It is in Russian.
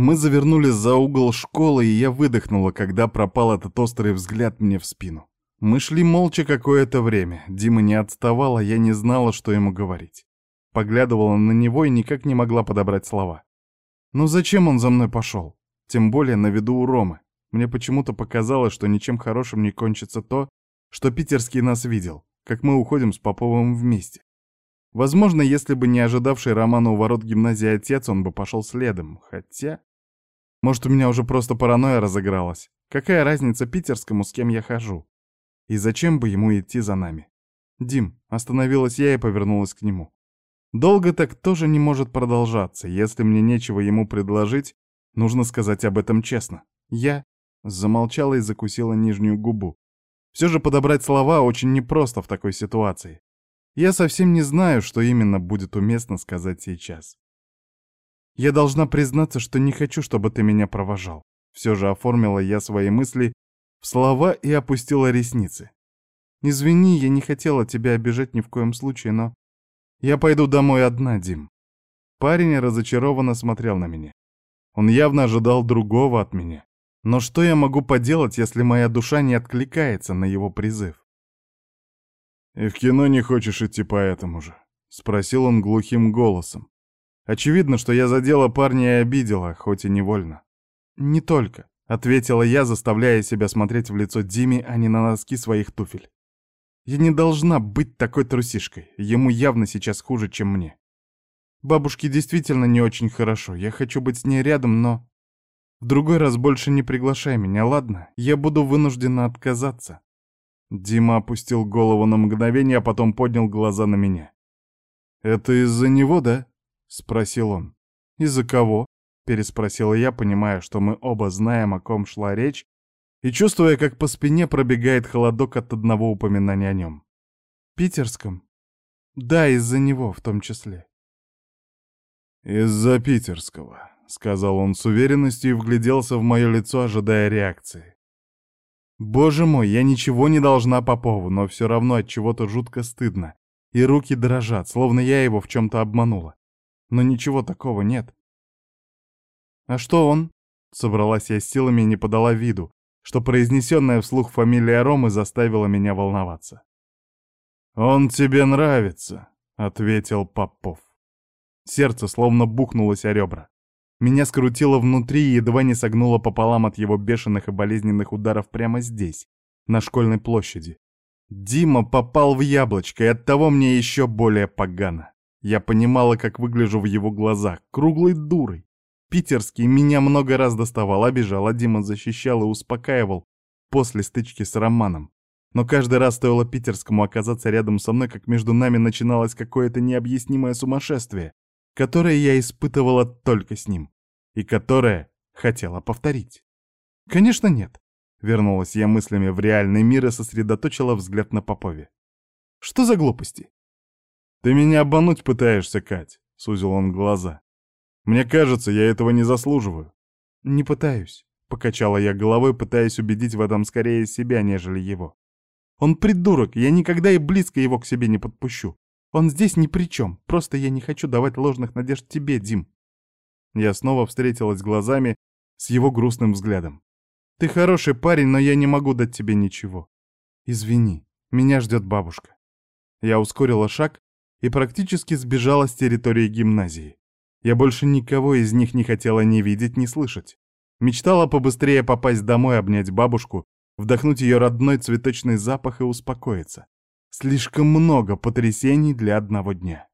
Мы завернули за угол школы, и я выдохнула, когда пропал этот острый взгляд мне в спину. Мы шли молча какое-то время. Дима не отставал, а я не знала, что ему говорить. Поглядывала на него и никак не могла подобрать слова. Ну зачем он за мной пошел? Тем более на виду у Ромы. Мне почему-то показалось, что ничем хорошим не кончится то, что питерский нас видел, как мы уходим с Поповым вместе. Возможно, если бы не ожидавший Романа у ворот гимназии отец, он бы пошел следом. Хотя... Может, у меня уже просто паранойя разыгралась. Какая разница питерскому, с кем я хожу? И зачем бы ему идти за нами? Дим, остановилась я и повернулась к нему. Долго так тоже не может продолжаться. Если мне нечего ему предложить, нужно сказать об этом честно. Я замолчала и закусила нижнюю губу. Все же подобрать слова очень непросто в такой ситуации. Я совсем не знаю, что именно будет уместно сказать сейчас. Я должна признаться, что не хочу, чтобы ты меня провожал. Все же оформила я свои мысли в слова и опустила ресницы. Извини, я не хотела тебя обижать ни в коем случае, но... Я пойду домой одна, Дим. Парень разочарованно смотрел на меня. Он явно ожидал другого от меня. Но что я могу поделать, если моя душа не откликается на его призыв? «И в кино не хочешь идти по этому же?» — спросил он глухим голосом. Очевидно, что я задела парня и обидела, хоть и невольно. «Не только», — ответила я, заставляя себя смотреть в лицо Диме, а не на носки своих туфель. «Я не должна быть такой трусишкой. Ему явно сейчас хуже, чем мне. Бабушке действительно не очень хорошо. Я хочу быть с ней рядом, но... В другой раз больше не приглашай меня, ладно? Я буду вынуждена отказаться». Дима опустил голову на мгновение, а потом поднял глаза на меня. «Это из-за него, да?» — спросил он. «Из-за кого?» — переспросила я, понимая, что мы оба знаем, о ком шла речь, и чувствуя, как по спине пробегает холодок от одного упоминания о нем. «Питерском?» «Да, из-за него в том числе». «Из-за питерского», — сказал он с уверенностью и вгляделся в мое лицо, ожидая реакции. Боже мой, я ничего не должна Попову, но все равно от чего-то жутко стыдно. И руки дрожат, словно я его в чем-то обманула. Но ничего такого нет. А что он? Собралась я с силами и не подала виду, что произнесенная вслух фамилия Ромы заставила меня волноваться. «Он тебе нравится», — ответил Попов. Сердце словно бухнулось о ребра. Меня скрутило внутри и едва не согнуло пополам от его бешеных и болезненных ударов прямо здесь, на школьной площади. Дима попал в яблочко, и оттого мне еще более погано. Я понимала, как выгляжу в его глазах, круглой дурой. Питерский меня много раз доставал, обижал, а Дима защищал и успокаивал после стычки с Романом. Но каждый раз стоило Питерскому оказаться рядом со мной, как между нами начиналось какое-то необъяснимое сумасшествие которое я испытывала только с ним, и которое хотела повторить. Конечно, нет. Вернулась я мыслями в реальный мир и сосредоточила взгляд на Попове. Что за глупости? Ты меня обмануть пытаешься, Кать, сузил он глаза. Мне кажется, я этого не заслуживаю. Не пытаюсь, покачала я головой, пытаясь убедить в этом скорее себя, нежели его. Он придурок, я никогда и близко его к себе не подпущу. Он здесь ни при чем, просто я не хочу давать ложных надежд тебе, Дим. Я снова встретилась глазами с его грустным взглядом. Ты хороший парень, но я не могу дать тебе ничего. Извини, меня ждет бабушка. Я ускорила шаг и практически сбежала с территории гимназии. Я больше никого из них не хотела ни видеть, ни слышать. Мечтала побыстрее попасть домой, обнять бабушку, вдохнуть ее родной цветочный запах и успокоиться. Слишком много потрясений для одного дня.